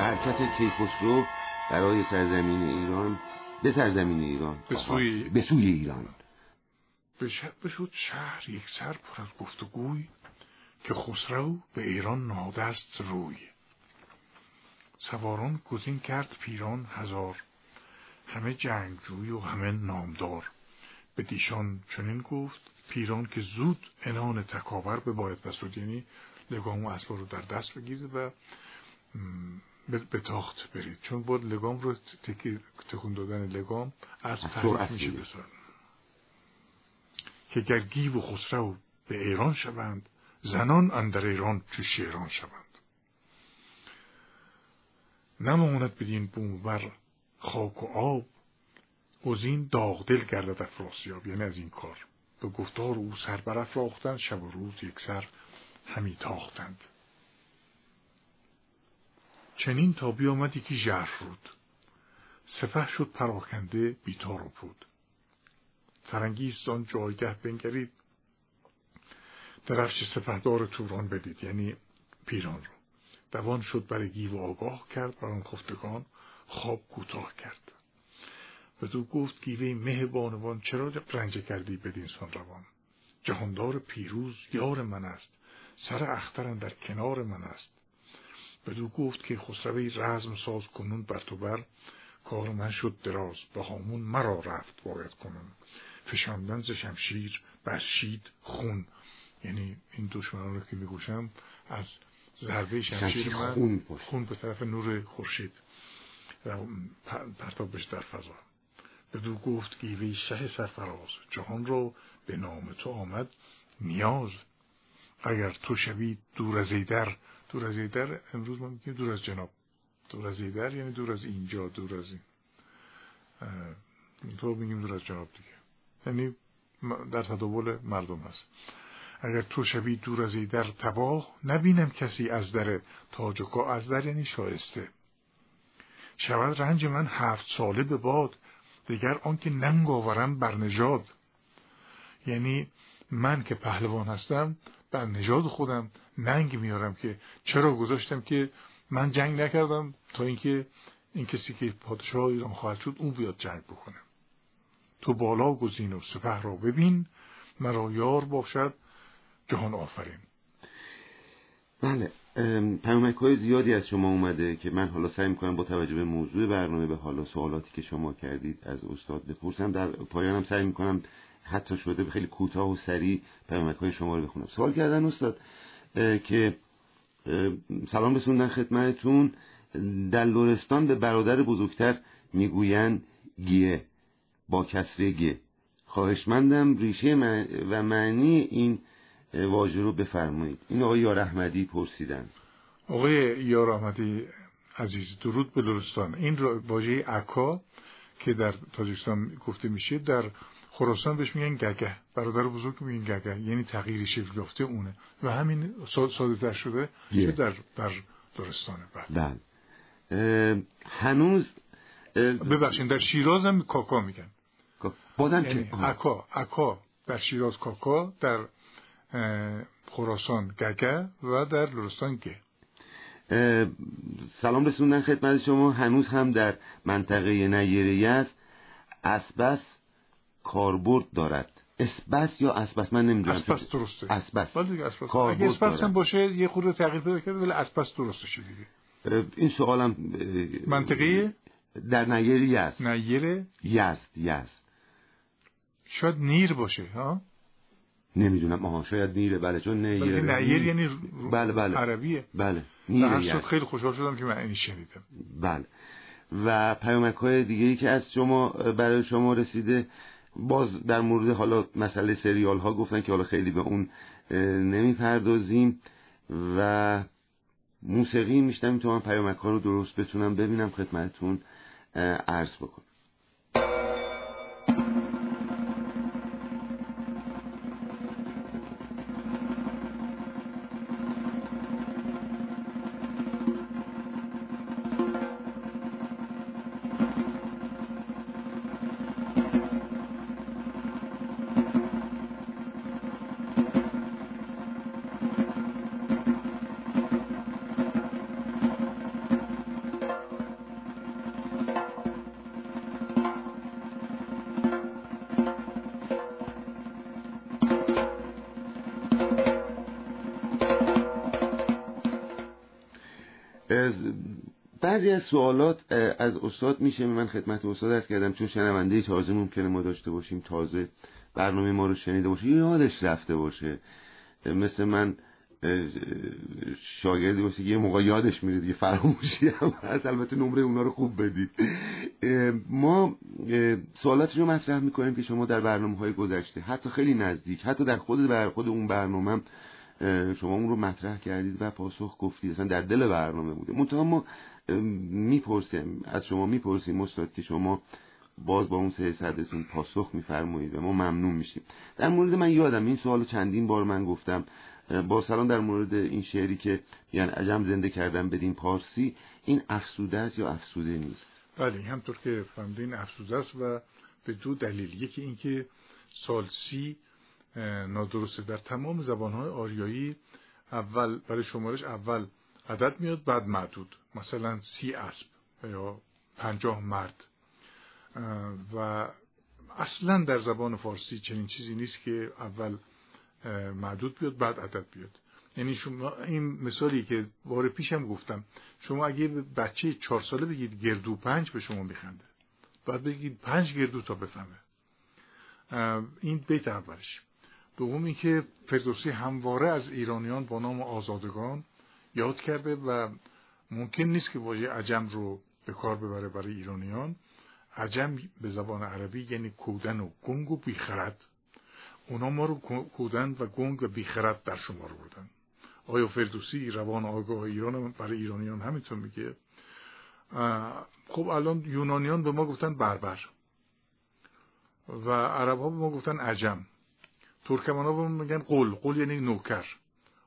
به حرکت کیخسرو برای سرزمین ایران به سرزمین ایران. به سوی, به سوی ایران. بشد شهر یک سر پر از گفتگوی که خسرو به ایران نادست روی. سواران گزین کرد پیران هزار. همه جنگجوی و همه نامدار. به دیشان چنین گفت پیران که زود انان تکاور به باید بسود یعنی لگام و اسبا رو در دست بگیرید و به تاخت برید. چون باید لگام رو تکون دادن لگام از تحریف میشه بسار که گر گیو و خسرو به ایران شوند زنان اندر ایران چو شیران شوند. نماند بدین بوم بر خاک و آب گزین داغدل گردد افراسیاب. یعنی از این کار. به گفتار او سر برافراختند شب و روز یک سر همی تاختند. چنین تا بیامد یکی ژرف رود سپه شد پراکنده بیتار و پود فرنگیست آن جایگه بنگرید. درفش سپهدار توران بدید یعنی پیران رو. دوان شد برای گیو آگاه کرد بر آن خفتگان خواب کوتاه کرد. دو گفت گیوه مه بانوان چرا رنجه کردی بدین سان روان؟ جهاندار پیروز یار من است. سر اخترن در کنار من است. بدو گفت که خسروی رزم ساز کنون بر تو بر کار من شد دراز به هامون مرا رفت باید کنون. فشاندن ز شمشیر برشید خون. یعنی این دشمنان رو که میگوشم از ضربه شمشیر من خون, خون به طرف نور خورشید. پرتاب در فضا. بدو گفت گیوی شه سرفراز جهان رو به نام تو آمد نیاز. اگر تو شوی دور از ایدر دور از ایدر امروز ما میگیم دور از جناب. دور از ایدر یعنی دور از اینجا دور از این. تو میگیم دور از جناب دیگه. یعنی در تداول مردم هست. اگر تو شوی دور از ایدر تباه نبینم کسی از در تاج و از در یعنی شایسته. شود رنج من هفت ساله به باد دیگر آنکه ننگ آورم بر نژاد. یعنی من که پهلوان هستم بر نژاد خودم ننگ میارم که چرا گذاشتم که من جنگ نکردم تا اینکه این کسی که پادشاه ایران خواهد شد اون بیاد جنگ بکنه. تو بالا گزین و سپه را ببین مرا یار باشد جهان آفرین. بله پیامک های زیادی از شما اومده که من حالا سعی می‌کنم با توجه به موضوع برنامه به حالا سوالاتی که شما کردید از استاد بپرسم. در پایانم سعی می‌کنم حتی شده خیلی کوتاه و سریع پیامک های شما رو بخونم. سوال کردن استاد که سلام رسوندن خدمتتون. در لورستان به برادر بزرگتر می‌گویند گیه با کسره گه خواهشمندم ریشه و معنی این واژه رو بفرمایید. این آقای یار احمدی پرسیدن. آقای یار احمدی عزیز درود به لرستان. این واژه عکا که در تاجیکستان گفته میشه در خراسان بهش میگن گگه. برادر بزرگ میگن گگه. یعنی تغییری شکل یافته اونه. و همین ساده در شده که در در درستانه بله. هنوز ببخشید در شیراز هم کاکا میگن. بازم یعنی عکا عکا در شیراز کاکا در خراسان گگه و در لرستان گه. سلام رسوندن خدمت شما. هنوز هم در منطقه نیره است. اسبس کاربرد دارد. اسبس یا اسبس؟ من نمی‌دونم. اسبس درسته. اسبس. بله اسبس. اگه اسبس هم باشه یه خورده تغییر پیدا کرده ولی اسبس درسته شده دیگه. این سوالم منطقه در نیره است نیره؟ یست یست. شاید نیر باشه ها؟ نمی‌دونم. آها شاید نیره. بله چون نیره. نیر یعنی بله بله. عربیه. بله. نیره خیلی خوشحال شدم که من این شنیدم. بله. و پیامک های دیگه ای که از شما برای شما رسیده باز در مورد حالا مسئله سریال ها گفتن که حالا خیلی به اون نمی‌پردازیم و موسیقی میشتم تا من پیامک ها رو درست بتونم ببینم خدمتتون عرض بکنم. بعضی از سوالات از استاد میشه من خدمت استاد ارز کردم چون شنونده تازه ممکنه ما داشته باشیم تازه برنامه ما رو شنیده باشه یادش رفته باشه. مثل من شاگردی باشه یه موقع یادش میره دیگه فراموشی هم هست البته نمره اونا رو خوب بدید. ما سوالاتی رو مطرح می‌کنیم که شما در برنامه های گذشته حتی خیلی نزدیک حتی در خود بر خود اون برنامه شما اون رو مطرح کردید و پاسخ گفتید. اصلا در دل برنامه بوده. منتها ما می‌پرسیم از شما می‌پرسیم استاد که شما باز با اون سه صدتون پاسخ میفرمایید و ما ممنون میشیم. در مورد من یادم این سوال چندین بار من گفتم. با سلام در مورد این شعری که یعنی عجم زنده کردن بدین پارسی این افسوده است یا افسوده نیست؟ بله همطور که فهمیدین افسوده است و به دو دلیل. یکی اینکه سالسی نادرسته. در تمام زبانهای آریایی اول برای شمارش اول عدد میاد بعد معدود. مثلا سی اسب یا پنجاه مرد. و اصلا در زبان فارسی چنین چیزی نیست که اول معدود بیاد بعد عدد بیاد. یعنی شما این مثالی که بار پیشم گفتم شما اگه بچه چهار ساله بگید گردو پنج به شما میخنده. بعد بگید پنج گردو تا بفهمه. این بیت اولش. دوم که فردوسی همواره از ایرانیان با نام آزادگان یاد کرده و ممکن نیست که واژه عجم رو به کار ببره برای ایرانیان. عجم به زبان عربی یعنی کودن و گنگ و بیخرد. اونا ما رو کودن و گنگ و بیخرد در شمار بردن. آیا فردوسی روان آگاه ایران برای ایرانیان همینطور میگه؟ خب الان یونانیان به ما گفتن بربر و عرب ها به ما گفتن عجم. ترکمان ها به ما میگن قل. قل یعنی نوکر.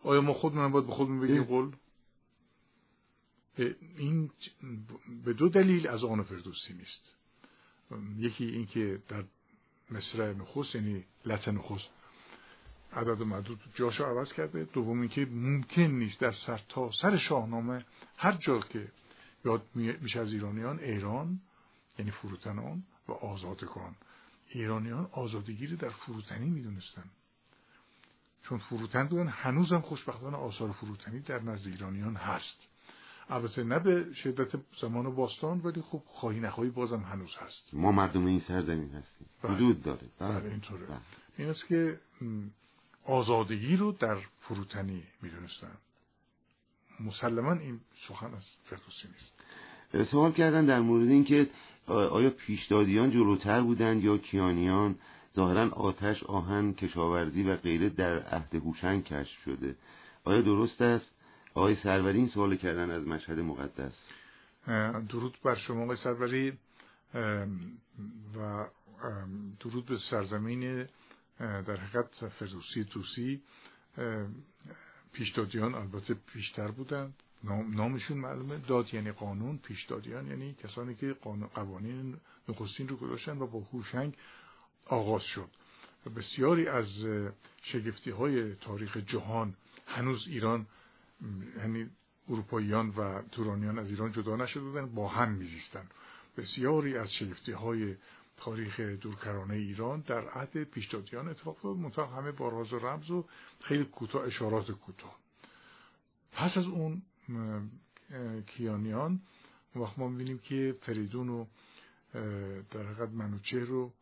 آیا ما خودمون باید به خودمون بگیم قل؟ این به دو دلیل از آن فردوسی نیست. یکی اینکه در مصر نخست یعنی لطن نخست عدد و معدود جاشو عوض کرده. دوم اینکه ممکن نیست در سر تا سر شاهنامه هر جا که یاد میشه از ایرانیان ایران یعنی فروتنان و آزادگان. ایرانیان آزادگی رو در فروتنی می‌دونستن. چون فروتن بودن هنوزم خوشبختانه آثار فروتنی در نزد ایرانیان هست. البته نه به شدت زمان باستان ولی خب خواهی نخواهی بازم هنوز هست. ما مردم این سرزمین هستیم. بله. وجود داره. بله, بله، اینطوره. بله. این است که آزادگی رو در فروتنی می‌دونستن. مسلما این سخن از فردوسی نیست. سوال کردن در مورد اینکه آیا پیشدادیان جلوتر بودند یا کیانیان؟ ظاهرا آتش آهن کشاورزی و غیره در عهد هوشنگ کشف شده. آیا درست است؟ آقای سروری این سوال کردن از مشهد مقدس. درود بر شما آقای سروری. و درود به سرزمین در حقیقت فردوسی توسی پیشدادیان البته پیشتر بودند. نامشون معلومه. داد یعنی قانون پیشدادیان یعنی کسانی که قوانین نخستین رو گذاشتن و با هوشنگ آغاز شد. بسیاری از شگفتی های تاریخ جهان هنوز ایران یعنی اروپاییان و تورانیان از ایران جدا نشده بودن با هم میزیستن. بسیاری از شگفتی های تاریخ دورکرانه ایران در عهد پیشدادیان اتفاق افتاد منتها همه با راز و رمز و خیلی کوتاه اشارات کوتاه. پس از اون کیانیان وقت ما می‌بینیم که فریدون و در حقیقت منوچه رو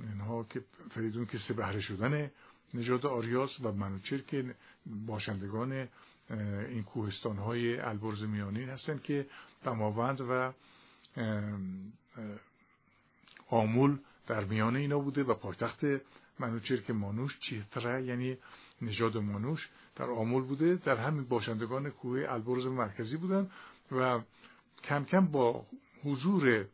اینها که فریدون که سه بهره شدن نژاد آریاس و منوچهر که باشندگان این کوهستان های البرز میانین هستند که دماوند و آمول در میان اینا بوده و پایتخت منوچهر که مانوش چیتره یعنی نژاد مانوش در آمول بوده. در همین باشندگان کوه البرز مرکزی بودن و کم کم با حضور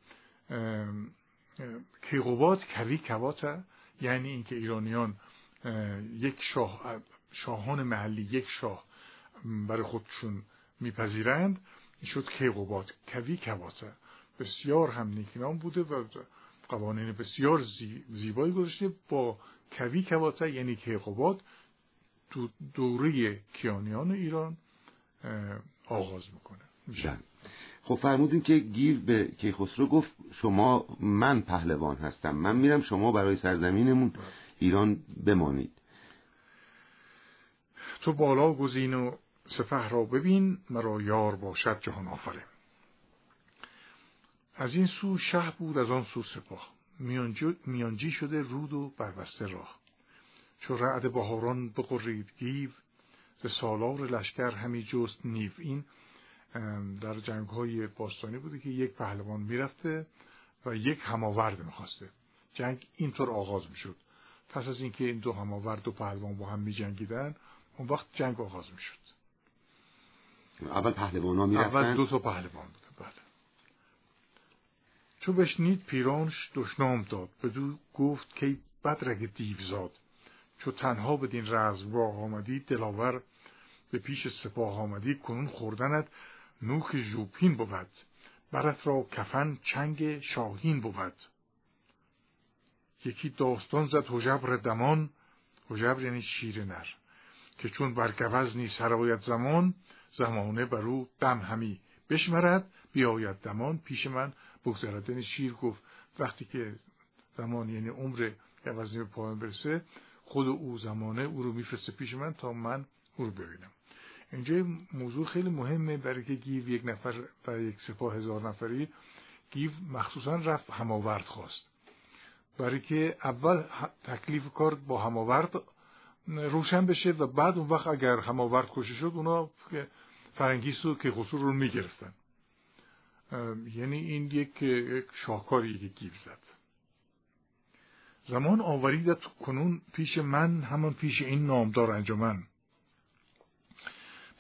کیقوبات کوی کوات یعنی اینکه ایرانیان یک شاه شاهان محلی یک شاه برای خودشون میپذیرند. شد کیقوبات کوی کوات بسیار هم نیکنام بوده و قوانین بسیار زیبایی گذاشته با کوی کوات یعنی کیقوبات تو دوره کیانیان ایران آغاز می‌کنه. بله. خب فرمودین که گیر به کیخسرو گفت شما من پهلوان هستم. من میرم شما برای سرزمینمون بله. ایران بمانید. تو بالا گزین و سپه را ببین مرا یار باشد جهان آفرین. از این سو شه بود از آن سو سپاه. میانجی شده رود و بربسته راه. چو رعد بهاران بقرید گیو به سالار لشکر همی جست نیو. این در جنگ های باستانی بوده که یک پهلوان می‌رفته و یک هماورد می‌خواسته. جنگ اینطور آغاز می‌شد. پس از اینکه این دو هماورد و پهلوان با هم میجنگیدن اون وقت جنگ آغاز می‌شد. اول پهلوان ها می‌رفتن. اول دو تا پهلوان بوده بله. چو بشنید پیرانش دشنام داد بدو گفت که بدرگ دیوزاد چو تنها بدین رزمگاه آمدی دلاور به پیش سپاه آمدی کنون خوردنت نوخ ژوپین بود. برت را کفن چنگ شاهین بود. یکی داستان زد حجبر دمان. حجبر یعنی شیر نر که چون بر گوزنی سرایت زمان زمانه بر او دم همی بشمرد بیاید دمان پیش من بگذرد. یعنی شیر گفت وقتی که زمان یعنی عمر گوزنی به پایان برسه خود او زمانه او رو میفرسته پیش من تا من او رو ببینم. اینجا موضوع خیلی مهمه برای که گیو یک نفر برای یک سپاه هزار نفری گیو مخصوصا رفت هماورد خواست. برای که اول تکلیف کار با هماورد روشن بشه و بعد اون وقت اگر هماورد کشته شد اونا فرنگیس و که خسرو رو می‌گرفتن. یعنی این یک, شاهکاری که گیو زد. زمان آوریدت کنون پیش من همان پیش این نامدار انجمن.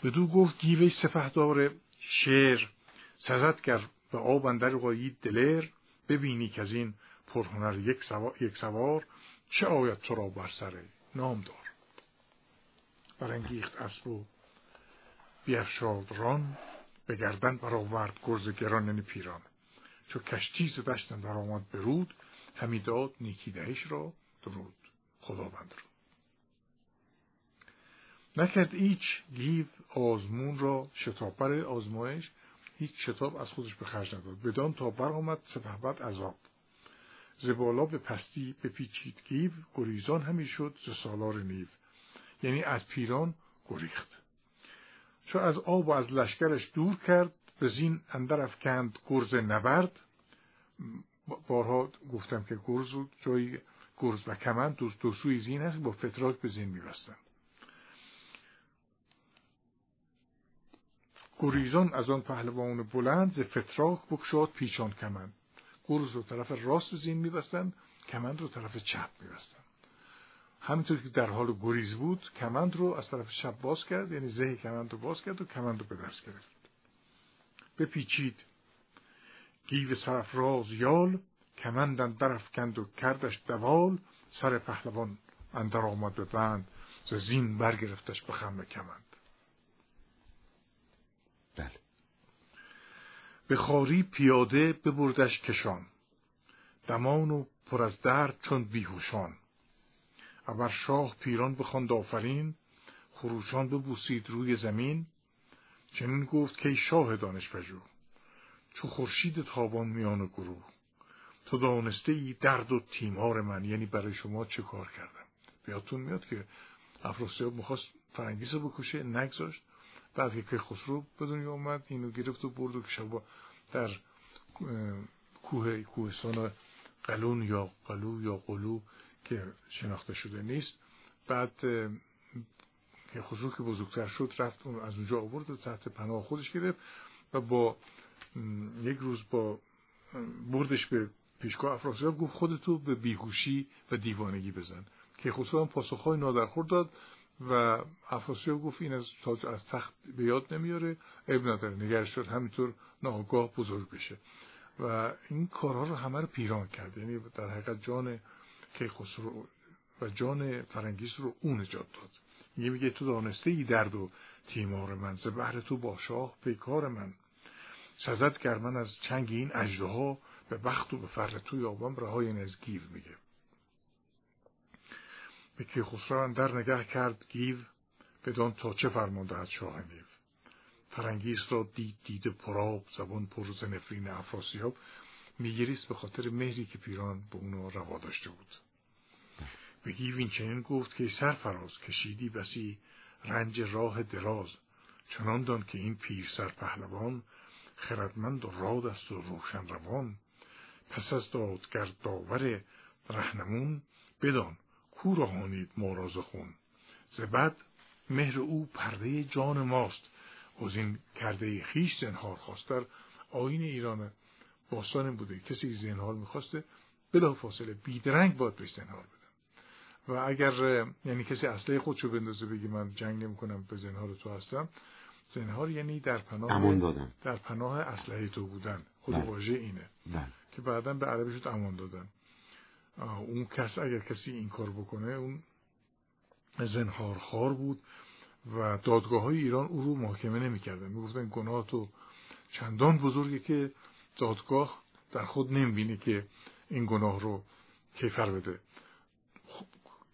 بدو گفت گیوه سپهدار شعر سزد کرد به آب اندر قایید دلر ببینی که از این پرهنر یک سوار, یک سوار چه آید تو را بر سر نامدار. برانگیخت اسب و بیفشاد ران به گردن برآورد گرز گران یعنی پیران. چو کشتی ز دشتن در آمد برود همی داد نیکی دهش را درود. خداوند رو نکرد هیچ گیو آزمون را شتاب. آزمایش هیچ شتاب از خودش به خرج نداد. بدان تا برآمد سپهبد عذاب. ز بالا به پستی به پیچید گیو گریزان همی شد ز سالار نیو. یعنی از پیران گریخت. چو از آب و از لشکرش دور کرد به زین اندر افکند گرز نبرد. بارها گفتم که گرز جای گرز و کمند دو, سوی زین هست با فتراک به زین میبستن. گریزان از آن پهلوان بلند ز فتراک بکشاد پیچان کمند. گرز رو طرف راست زین میبستن کمند رو طرف چپ میبستن. همینطور که در حال گریز بود کمند رو از طرف چپ باز کرد یعنی زه کمند رو باز کرد و کمند رو به دست گرفت. بپیچید. گیو سرفراز یال کمندن درفکند و کردش دوال سر پهلوان اندر آمد به بند ز زین برگرفتش به خم کمند. بله. به خاری پیاده ببردش کشان. دمان و پر از درد چون بیهوشان. اول شاه پیران بخواند آفرین خروشان ببوسید روی زمین. چنین گفت که شاه دانش پژوه چو خورشید تابان میان گروه تو دانسته ای درد و تیمار من یعنی برای شما چه کار کردم؟ بیاتون میاد که افراسیاب می‌خواست فرنگیس رو بکشه نگذاشت. بعد که خسرو به دنیا آمد اینو گرفت و برد و شبا در کوه کوهستان قلون یا قلو یا قلو که شناخته شده نیست. بعد که خسرو که بزرگتر شد رفت اون از اونجا آورد و تحت پناه خودش گرفت و با یک روز با بردش به پیشگاه افراسیاب گفت خودتو به بیهوشی و دیوانگی بزن. که خسرو هم پاسخهای نادرخور داد و افراسیاب گفت این از تاج از تخت به یاد نمیاره. اب نداره نگرش شد همینطور ناگاه بزرگ بشه. و این کارها رو همه رو پیران کرد. یعنی در حقیقت جان کیخسرو و جان فرنگیس رو اون نجات داد. یه میگه تو دانسته ای درد و تیمار من ز بهر تو با شاه پیکار من. سزد گر من از چنگ این اژدها به بخت و به فر تو یابم رها از گیو میگه. به کیخسرو در نگه کرد گیو بدان تا چه فرمان دهد شاه نیو فرنگیس را دید دید پرآب زبان پر ز نفرین افراسیاب. میگریست به خاطر مهری که پیران به اونو روا داشته بود. به گیو این چنین گفت که سرفراز کشیدی بسی رنج راه دراز چنان دان که این پیر سر پهلوان خردمند و راد است و روشن روان. پس از دادگر داور رهنمون بدان کو راهانید ما خون. ز بد مهر او پرده جان ماست. از این کرده خیش زنهار خواست در آین ایران باستان بوده کسی زنهار می‌خواسته بلا فاصله بیدرنگ باید بهش زنهار بدن و اگر یعنی کسی اصله خودشو بندازه بگی من جنگ نمی کنم به زنهار تو هستم زنهار یعنی در پناه دادن. در پناه اسلحه تو بودن خود بله. واژه اینه بله. که بعدا به عربی شد امان دادن اون کس اگر کسی این کار بکنه اون زنهارخوار بود و دادگاه های ایران او رو محاکمه نمی‌کردن می‌گفتن گناه تو چندان بزرگه که دادگاه در خود نمی‌بینه که این گناه رو کیفر بده.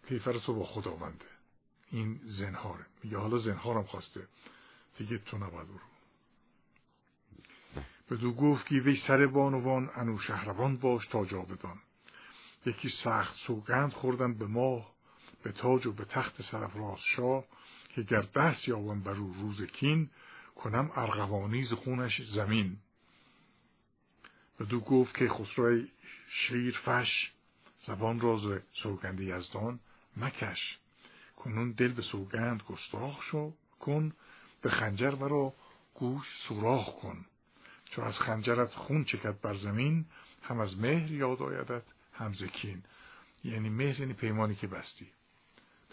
کیفر تو با خداونده این زنهاره. میگه حالا زنهارم خواسته. دیگه تو نباید رو دو گفت که وی سر بانوان انو شهروان باش تا جا بدان. یکی سخت سوگند خوردن به ماه به تاج و به تخت سرفراز شاه که گر دست یابم بر او روز کین کنم ارغوانی ز خونش زمین. دو گفت که خسرو شیر فش زبان راز سوگند یزدان مکش. کنون دل به سوگند گستاخ شو کن به خنجر برا گوش سوراخ کن. چو از خنجرت خون چکد بر زمین هم از مهر یاد آیدت هم زکین یعنی مهر یعنی پیمانی که بستی.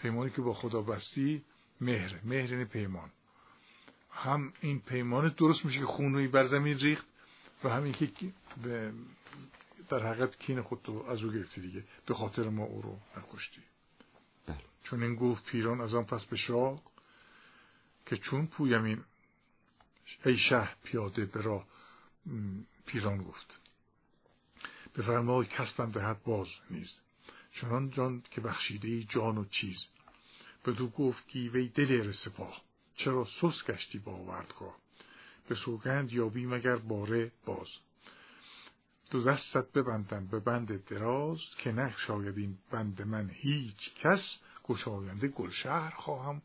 پیمانی که با خدا بستی مهر. مهر یعنی پیمان. هم این پیمان درست میشه که خون روی بر زمین ریخت و هم اینکه در حقیقت کین خود تو از او گرفتی دیگه. به خاطر ما او رو نکشتی. بله. چون این گفت پیران از آن پس به شاه که چون پویمین ای شه پیاده برا پیران گفت. بفرمای کسبم دهد باز نیز چنان جان که بخشیده جان و چیز. بدو گفت گیوی دلیر سپاه چرا سس گشتی با وردگاه؟ به سوگند یابی مگر باره باز. دو دستت ببندم به بند دراز که نخشاید این بند من هیچ کس گشاینده گلشهر خواهم.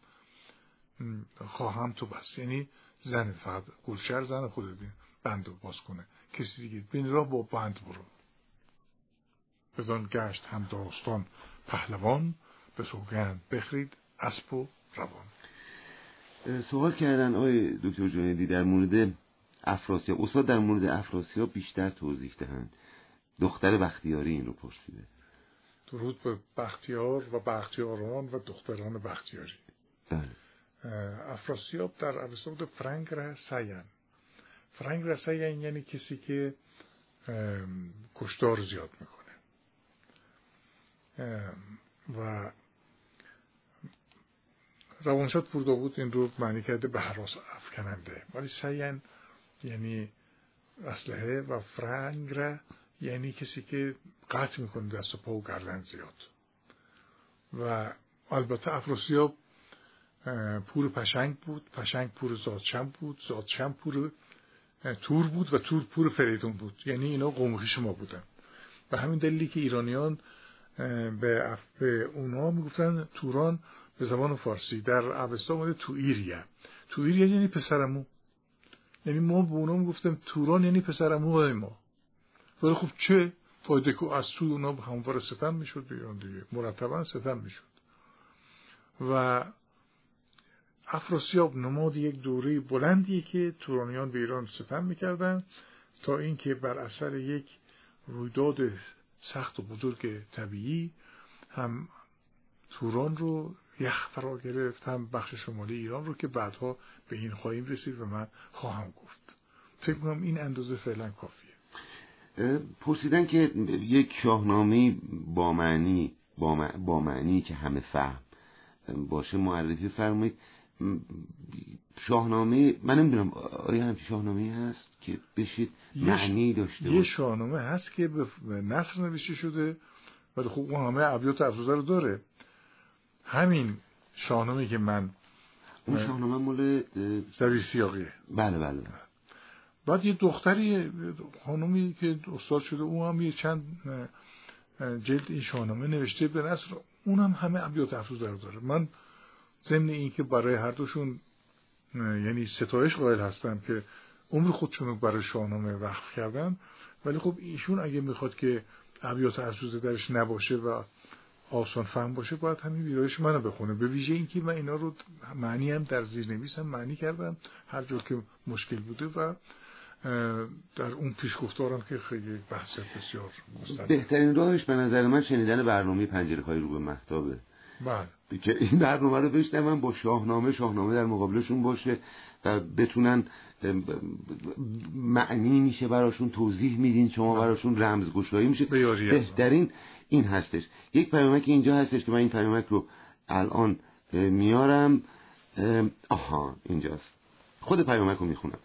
خواهم تو بس. یعنی زن فقط گلشهر زن خود بند رو باز کنه. کسی دیگه بین را با بند برو. بدان گشت هم داستان پهلوان به سوگند بخرید اسب و روان. سوال کردن آقای دکتر جانیدی در مورد افراسیاب. استاد در مورد افراسیاب بیشتر توضیح دهند. دختر بختیاری این رو پرسیده. درود به بختیار و بختیاران و دختران بختیاری. بله. افراسیاب در اوسط بود فرنگ را سین فرنگ را سین یعنی کسی که کشتار زیاد می‌کنه. و روانشاد پوردا بود این رو معنی کرده به حراس افکننده. ولی سین یعنی اسلحه و فرنگ را یعنی کسی که قطع می‌کنه دست و پا و گردن زیاد. و البته افراسیاب پور پشنگ بود پشنگ پور زادشم بود زادشم پور تور بود و تور پور فریدون بود. یعنی اینا قوم ما بودن. و همین دلیلی که ایرانیان به, به اونها می‌گفتن توران به زبان فارسی. در اوستا اومده تو ایریا تو ایریا یعنی پسرمو. یعنی ما به اونها می‌گفتیم توران یعنی پسرمو ما. ولی خب چه فایده که از تو اونا هموار ستم می‌شد ایران دیگه. مرتبا ستم می‌شد. و افراسیاب نماد یک دوره بلندی که تورانیان به ایران ستم می‌کردن تا اینکه بر اثر یک رویداد سخت و بزرگ طبیعی هم توران رو یخ فرا گرفت هم بخش شمالی ایران رو که بعدها به این خواهیم رسید و من خواهم گفت. فکر کنم این اندازه فعلا کافیه. پرسیدن که یک شاهنامه با معنی با معنی که همه فهم باشه معرفی فرمایید. شاهنامه من نمی‌دونم آیا همچین شاهنامه هست که بشید معنی داشته یه شاهنامه هست که به نصر نوشته شده ولی خب اون همه ابیات افزوده رو داره. همین شاهنامه که من اون شاهنامه مال سوی سیاقیه. بله بله. بعد یه دختری خانومی که استاد شده اون هم یه چند جلد این شاهنامه نوشته. به نصر اون هم همه ابیات افزوده رو داره. من ضمن اینکه برای هر دوشون یعنی ستایش قائل هستم که عمر خودشون رو برای شاهنامه وقف کردن. ولی خب ایشون اگه می‌خواد که ابیات افسوزه درش نباشه و آسان فهم باشه باید همین ویرایش منو بخونه. به ویژه اینکه من اینا رو معنی هم در زیر نویسم معنی کردم هر جا که مشکل بوده و در اون پیشگفتارم که خیلی بحث بسیار بهترین راهش به نظر من شنیدن برنامه پنجره های رو به محتابه. بله. که این برنامه رو بشنون با شاهنامه شاهنامه در مقابلشون باشه و بتونن معنی میشه براشون توضیح میدین شما بله. براشون رمزگشایی میشه. بهترین این هستش. یک پیامک اینجا هستش که من این پیامک رو الان میارم. آها اینجاست. خود پیامک رو می‌خونم.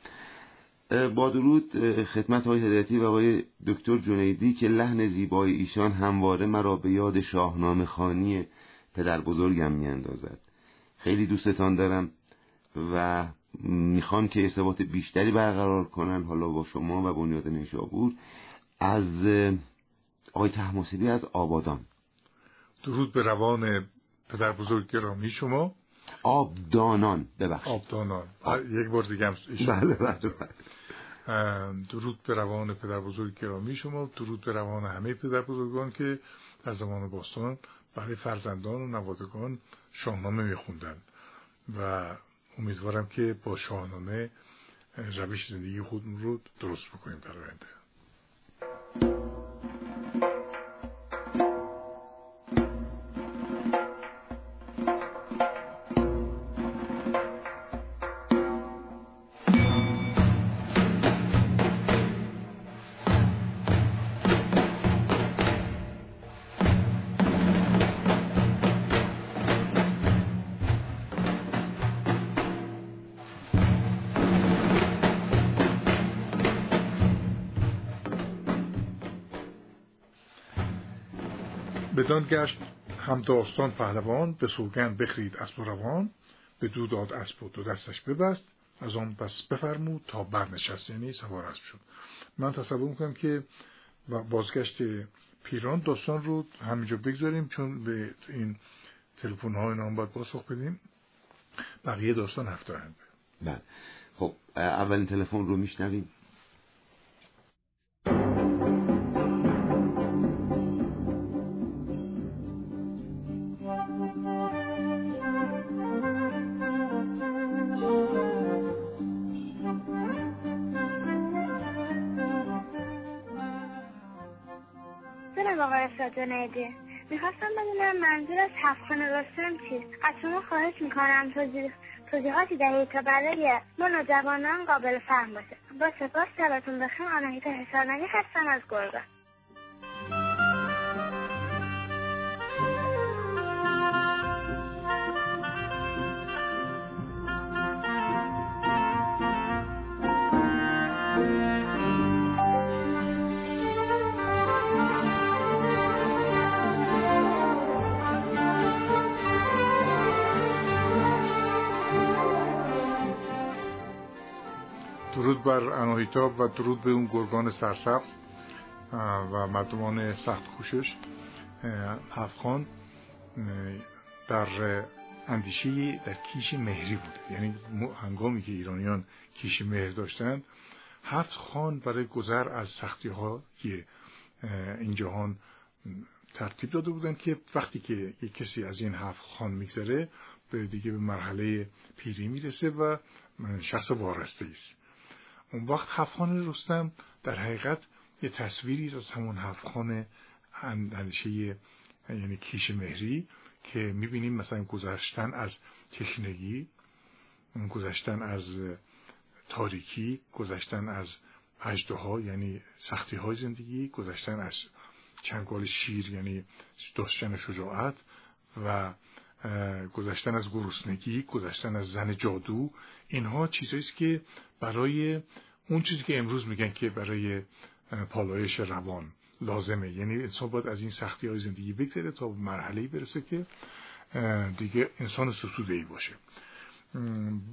با درود خدمت های هدایتی و آقای دکتر جنیدی که لحن زیبای ایشان همواره مرا به یاد شاهنامه خانی پدر بزرگم میاندازد. خیلی دوستتان دارم و می‌خوان که ارتباط بیشتری برقرار کنن حالا با شما و بنیاد نیشابور از آقای تحماسبی از آبادان. درود به روان پدر بزرگ گرامی شما. آبدانان ببخشید. آبدانان. یک بار دیگه هم بله بله, بله. درود به روان پدر بزرگ گرامی شما. درود به روان همه پدر بزرگان که در زمان باستان برای فرزندان و نوادگان شاهنامه میخوندن. و امیدوارم که با شاهنامه روش زندگی خودمون رو درست بکنیم آینده. بدان گشت هم داستان پهلوان به سوگن بخرید و روان به دو داد اسب و دو دستش ببست از آن بس بفرمود تا برنشست یعنی سوار اسب شد. من تصور می‌کنم که بازگشت پیران داستان رو همینجا بگذاریم چون به این تلفن های نام باید پاسخ بدیم. بقیه داستان هفته آینده. بله. خب اولین تلفن رو میشنویم. جنیدی می‌خواستم بدونم منظور از هفتخانه راستم چیست از شما خواهش می‌کنم توضیحاتی دهید تا برای ما نوجوانان قابل فهم باشه. با سپاس شبتون بخیر. آناهیتا حسارنگی هستم از گرگان. بر اناهیتا و درود به اون گرگان سرسبز و مردمان سخت خوشش هفت در اندیشه در کیش مهری بوده. یعنی هنگامی که ایرانیان کیش مهر داشتند هفت خان برای گذر از سختی ها که این جهان ترتیب داده بودند که وقتی که یک کسی از این هفت خان میگذره به دیگه به مرحله پیری می‌رسه و شخص وارسته است. اون وقت هفخان رستم در حقیقت یه تصویری از همون هفخان اندیشه یعنی کیش مهری که می‌بینیم مثلا گذشتن از تشنگی گذشتن از تاریکی گذشتن از اجده یعنی سختی های زندگی گذشتن از چنگال شیر یعنی داشتن شجاعت و گذشتن از گرسنگی گذشتن از زن جادو اینها چیزایی که برای اون چیزی که امروز میگن که برای پالایش روان لازمه. یعنی انسان باید از این سختی های زندگی بگذره تا مرحله برسه که دیگه انسان سسوده ای باشه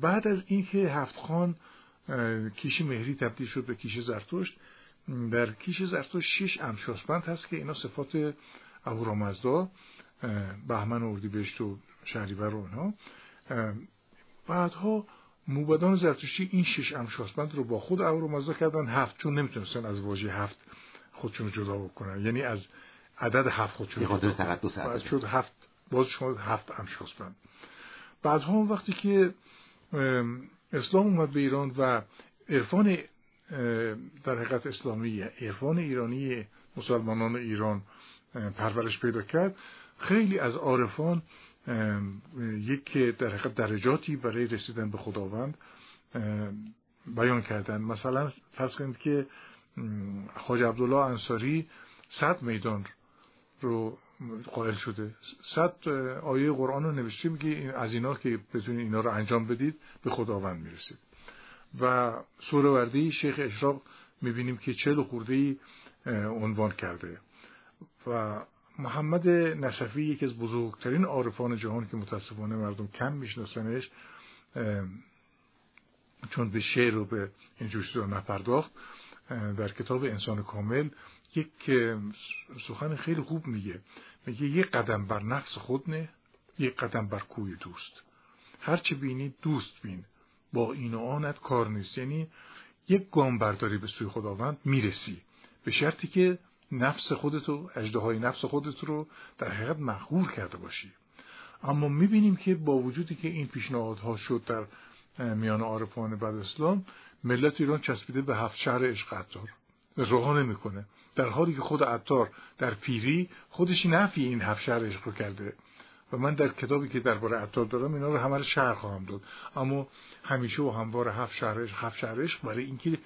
بعد از اینکه هفت خان کیش مهری تبدیل شد به کیش زرتشت در کیش زرتشت شش امشاسپند هست که اینا صفات اهورامزدا بهمن و اردیبهشت و شهریور و اینها. بعدها موبدان زرتشتی این شش امشاسپند رو با خود اهورامزدا کردن. هفت چون نمی‌تونستن از واژه هفت خودشون جدا بکنن. یعنی از عدد هفت خودشون تقدس شد هفت باز شما هفت امشاسپند. بعدها وقتی که اسلام اومد به ایران و عرفان در حقیقت اسلامی عرفان ایرانی مسلمانان ایران پرورش پیدا کرد. خیلی از عارفان یک در حقیقت درجاتی برای رسیدن به خداوند بیان کردن. مثلا فرض کنید که خواجه عبدالله انصاری صد میدان رو قائل شده. صد آیه قرآن رو نوشته میگه از اینا که بتونید اینا رو انجام بدید به خداوند می‌رسید. و سوروردی شیخ اشراق می‌بینیم که چهل خورده ای عنوان کرده. و محمد نصفی یکی از بزرگترین عارفان جهان که متاسفانه مردم کم میشناسنش چون به شعر و به اینجور چیزا نپرداخت در کتاب انسان کامل یک سخن خیلی خوب میگه. میگه یک قدم بر نفس خود نه یک قدم بر کوی دوست. هرچه بینی دوست بین با این و آنت کار نیست. یعنی یک گام برداری به سوی خداوند می‌رسی. به شرطی که نفس خودتو های نفس خودت رو در حقیقت مخور کرده باشی. اما می‌بینیم که با وجودی که این پیشنهادها شد در میان عارفان بعد اسلام ملت ایران چسبیده به هفت شهر عشق عطار. رها نمی‌کنه. در حالی که خود عطار در پیری خودش نفی این هفت شهر عشق رو کرده. و من در کتابی که درباره عطار دارم اینا رو همه شهر خواهم داد. اما همیشه و هموار هفت شهر عشق هفت شهر عشق برای اینکه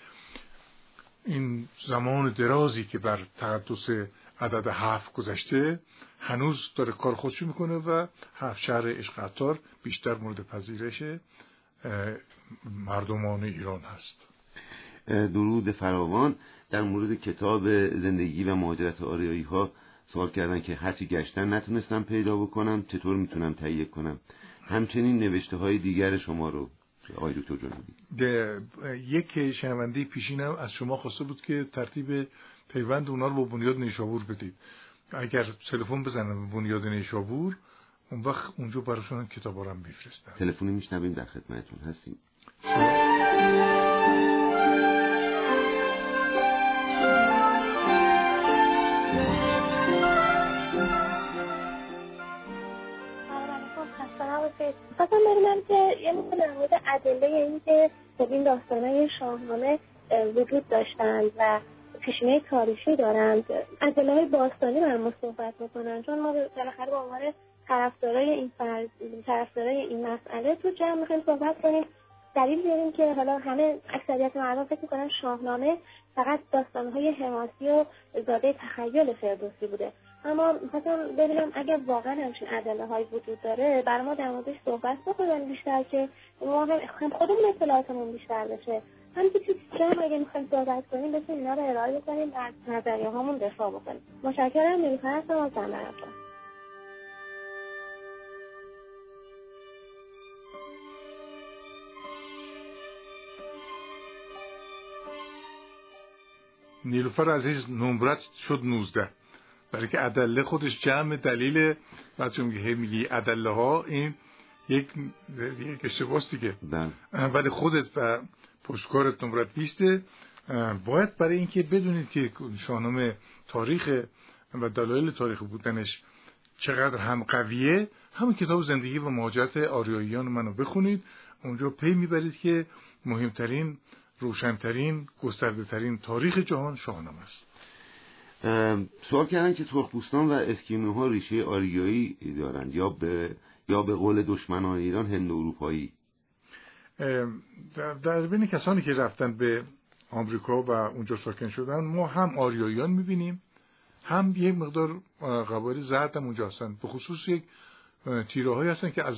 این زمان درازی که بر تقدس عدد هفت گذشته هنوز داره کار خودشو می‌کنه و هفت شهر عشق بیشتر مورد پذیرش مردمان ایران هست. درود فراوان. در مورد کتاب زندگی و مهاجرت آریایی ها سوال کردن که هرچی گشتن نتونستم پیدا بکنم چطور می‌تونم تهیه کنم؟ همچنین نوشته های دیگر شما رو آقای دکتر جنوبی یک شنونده پیشینم از شما خواسته بود که ترتیب پیوند اونا رو با بنیاد نیشابور بدید. اگر تلفن بزنم به بنیاد نیشابور اون وقت اونجا براشون کتابا رو میفرستم. تلفنی میشنویم در خدمتتون. هستیم. خواستم ببینم که یه مثل در مورد ادله این که خب این داستانهای شاهنامه وجود داشتند و پیشینه تاریخی دارند. ادله های باستانی بر ما صحبت بکنن چون ما بالاخره به عنوان طرفدارای این طرفدارای این مسئله تو جمع می‌خوایم صحبت کنیم. دلیل بیاریم که حالا همه اکثریت مردم فکر می‌کنن شاهنامه فقط داستانهای حماسی و زاده تخیل فردوسی بوده. اما می‌خواستم ببینم اگر واقعا همچین عدله های وجود داره برای ما در موردش صحبت بکنن بیشتر که ما هم خودمون اطلاعاتمون بیشتر بشه. هم که جمع اگه می‌خوایم صحبت کنیم بتونیم اینا رو ارائه بکنیم و نظریه هامون دفاع بکنیم. مشکرم نیلوفر هستم از نیلوفر عزیز نمرت شد 19 برای که ادله خودش جمع دلیل بچه میگه میگی ادله ها این یک یک اشتباس دیگه. ولی خودت و پشتکارت نمرت 20 باید برای اینکه بدونید که شاهنامه تاریخ و دلایل تاریخ بودنش چقدر هم قویه همون کتاب زندگی و مهاجرت آریاییان منو بخونید. اونجا پی می‌برید که مهمترین روشنترین گسترده ترین تاریخ جهان شاهنامه است. سوال کردن که ترکبوستان و اسکیموها ریشه آریایی دارند یا به یا به قول دشمنان ایران هند اروپایی؟ در بین کسانی که رفتن به آمریکا و اونجا ساکن شدن ما هم آریاییان می‌بینیم. هم یک مقدار قبایل زرد هم اونجا هستن. به خصوص یک تیره هایی هستن که از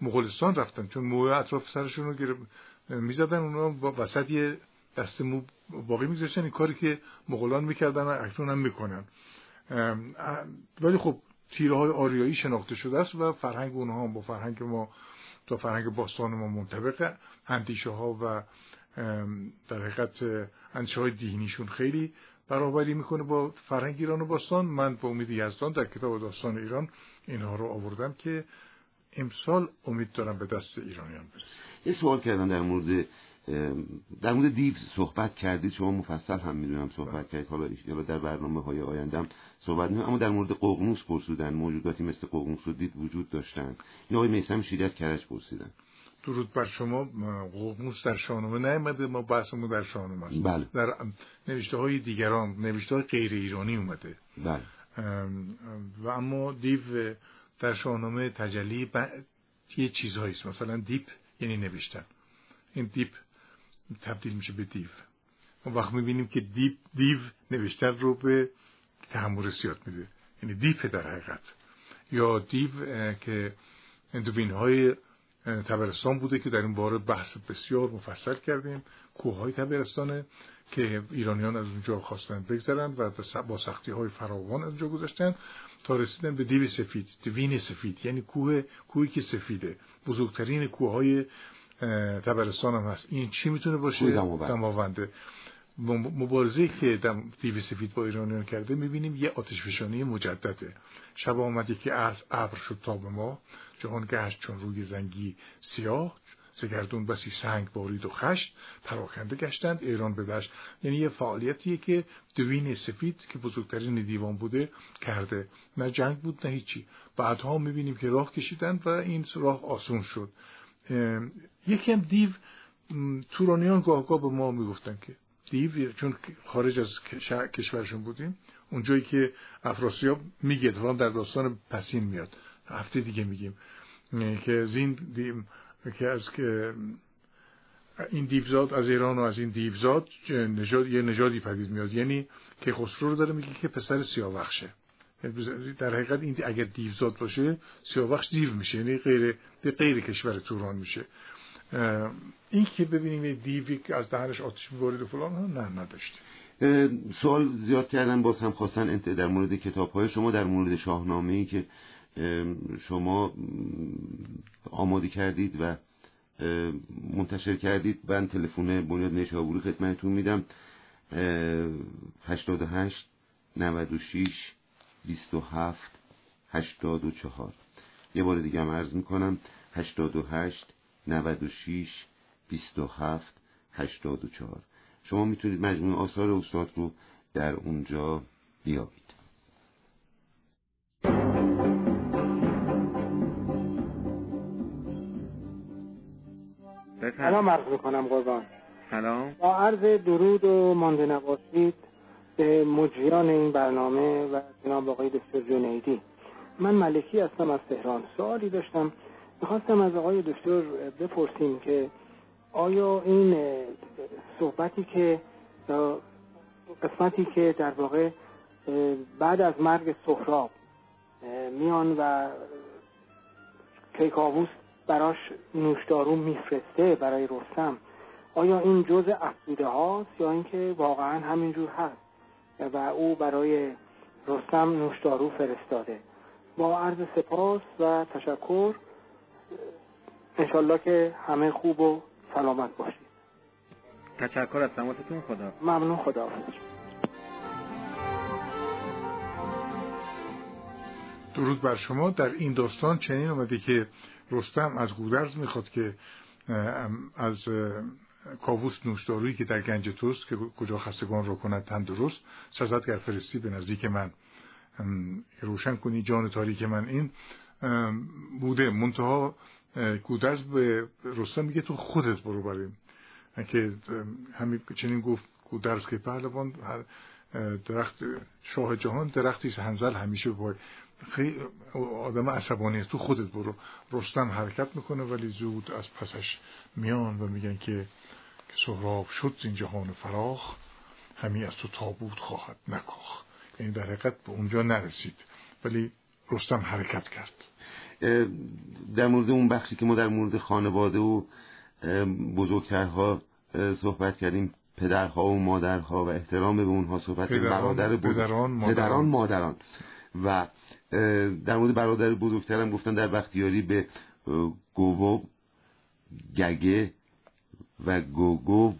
مغولستان رفتن. چون موه اطراف سرشون رو می‌زدن اونا وسط یه دست مو باقی میذاشتن این کاری که مغولان می‌کردن و اکنون هم می‌کنن. ولی خب تیره های آریایی شناخته شده است و فرهنگ اونها هم با فرهنگ ما تا فرهنگ باستان ما منطبقه. اندیشه ها و در حقیقت اندیشه های دینیشون خیلی برابری می‌کنه با فرهنگ ایران و باستان. من با امید یزدان در کتاب داستان ایران اینها رو آوردم که امسال امید دارم به دست ایرانیان برسه یه سوال کردم در مورد در مورد دیو صحبت کردید شما مفصل هم می‌دونم صحبت بله. کردید حالا ایشالا در برنامه های آیندم صحبت می‌دونم اما در مورد ققنوس پرسیدن موجوداتی مثل ققنوس و دیو وجود داشتن. یا آقای میسم از کرج پرسیدن. درود بر شما. ققنوس در شاهنامه نیامده ما بحثمون در شاهنامه است. بله. در نوشته های دیگران نوشته های غیر ایرانی اومده. بله. و اما دیو در شاهنامه تجلی یه چیزهایی مثلا دیپ یعنی نوشتن. این دیپ تبدیل میشه به دیو. ما وقت می‌بینیم که دیپ دیو نوشتن رو به تحمل سیاد میده. یعنی دیپ در حقیقت. یا دیو که دوین های تبرستان بوده که در این باره بحث بسیار مفصل کردیم. کوه های تبرستانه که ایرانیان از اونجا خواستن بگذرن و با سختی های فراوان از اونجا گذاشتن تا رسیدن به دیو سفید دوین سفید. یعنی کوه کوهی که سفیده. بزرگترین کوه های تبرستان هم هست. این چی می‌تونه باشه؟ دماونده. مبارزه که دیو سفید با ایرانیان کرده می‌بینیم یه آتش فشانی مجدده. شب آمدی که از ابر شد تا به ما. جهان گشت چون روی زنگی سیاه. سگردون بسی سنگ بارید و خشت. پراکنده گشتند ایران به دشت. یعنی یه فعالیتیه که دوین سفید که بزرگترین دیوان بوده کرده. نه جنگ بود نه هیچی. بعدها می‌بینیم که راه کشیدند و این راه آسون شد. یکی هم دیو تورانیان گاه گاه به ما می‌گفتن که دیو چون خارج از کشورشون بودیم اونجایی که افراسیاب میگه در داستان پسین میاد. هفته دیگه میگیم. که زین که از که این دیوزاد از ایران و از این دیوزاد نژاد یه نژادی پدید میاد. یعنی که خسرو رو داره میگه که پسر سیاوخشه. در حقیقت این اگر دیوزاد باشه سیاوخش دیو میشه یعنی غیر غیر کشور توران میشه. این که ببینیم دیوی از دهنش آتش میبارید و فلان ها نه نداشته سوال زیاد کردن باز هم خواستن در مورد کتاب های شما در مورد شاهنامه ای که شما آماده کردید و منتشر کردید. من تلفن بنیاد نیشابوری خدمتتون میدم. 88 96 27 84 یه بار دیگه هم عرض می‌کنم. 88 96 27 84 شما می‌تونید مجموع آثار استاد رو در اونجا بیابید. سلام عرض می‌کنم قربان. سلام. با عرض درود و مانده نواسید به مجریان این برنامه و جناب آقای دکتر جنیدی. من ملکی هستم از تهران. سوالی داشتم. می‌خواستم از آقای دکتر بپرسیم که آیا این صحبتی که قسمتی که در واقع بعد از مرگ سهراب میان و کیکاووس براش نوشدارو میفرسته برای رستم آیا این جز افزوده هاست یا اینکه واقعا همینجور هست و او برای رستم نوشدارو فرستاده؟ با عرض سپاس و تشکر انشالله که همه خوب و سلامت باشید. تشکر از تماستون خدا ممنون خدا درود بر شما. در این داستان چنین اومده که رستم از گودرز می‌خواد که از کاووس نوشدارویی که در گنج توست که کجا خستگان رو کند تندرست. سزد گر فرستی به نزدیک من. روشن کنی جان تاریک من این. بوده. منتها گودرز به رستم میگه تو خودت برو بریم که همین چنین گفت گودرز که پهلوان درخت شاه جهان درختی هنزل همیشه بای خیلی آدم عصبانی است. تو خودت برو. رستم حرکت می‌کنه ولی زود از پسش میان و میگن که سهراب شد زین جهان فراخ. همی از تو تابوت خواهد نکاخ. یعنی در حقیقت به اونجا نرسید. ولی رستم حرکت کرد. در مورد اون بخشی که ما در مورد خانواده و بزرگترها صحبت کردیم پدرها و مادرها و احترام به اونها صحبت پدران، برادر پدران, مادران. پدران مادران. و در مورد برادر بزرگترم گفتن در بختیاری به گوو گگه و گوگو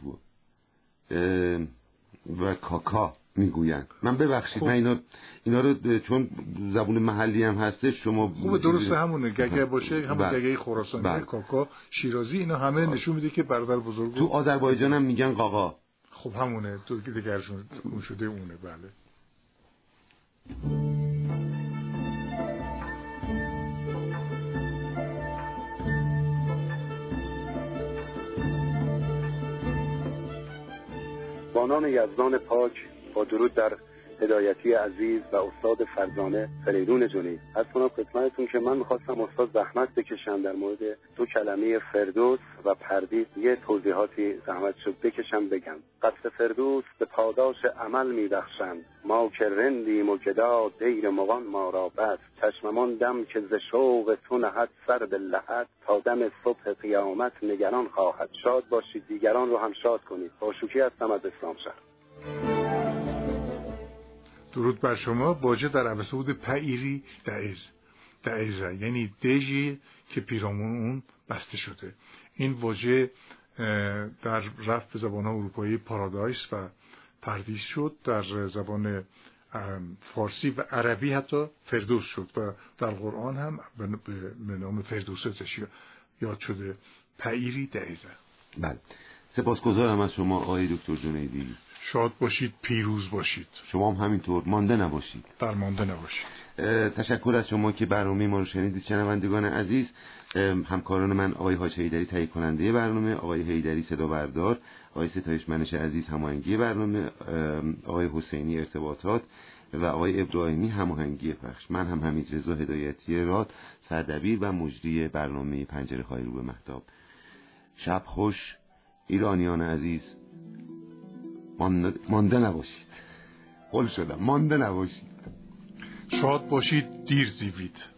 و کاکا. می‌گوین من ببخشید خب. من اینا اینا رو چون زبون محلی هم هستش شما خوب درست همونه. گگه باشه همون بله. گگه خراسانی بله. کاکا شیرازی اینا همه نشون میده که برادر بزرگ تو آذربایجان هم میگن قاقا. خب همونه. تو دیگرشون اون شده اونه. بله. با نام یزدان پاک درود در هدایتی عزیز و استاد فرزانه فریدون جنید. از کنم خدمتتون که من می‌خواستم استاد زحمت بکشم در مورد دو کلمه فردوس و پردیس یه توضیحاتی زحمت شد بکشم بگم. قصد فردوس به پاداش عمل میبخشند. ما که رندیم و گدا دیر مغان ما را بست. چشممان دم که ز شوق تو نهد سر به لحد. تا دم صبح قیامت نگران خواهد. شاد باشید دیگران رو هم شاد کنید. با شوکی هستم از اسلام شهر. درود بر شما. باجه در عوض پایری دعیز دعیزه یعنی دژی که پیرامون اون بسته شده. این واژه در رفت به زبان اروپایی پارادایس و پردیس شد. در زبان فارسی و عربی حتی فردوس شد و در قرآن هم به نام فردوس یاد شده. پایری دعیزه بله. سپاسگزارم از شما آقای دکتر جنیدی. شاد باشید پیروز باشید. شما هم همینطور مانده نباشید. درمانده نباشید. اه، تشکر از شما که برنامه ما رو شنیدید شنوندگان عزیز. همکاران من آقای حاج هیدری تهیه کننده برنامه آقای هیدری صدا بردار آقای ستایش منش عزیز هماهنگی برنامه آقای حسینی ارتباطات و آقای ابراهیمی هماهنگی پخش من هم حمید رضا هدایتی راد سردبیر و مجری برنامه پنجره خواهی رو به مهتاب. شب خوش ایرانیان عزیز. مانده, نباشید. قول شدم مانده نباشید. شاد باشید دیر زیوید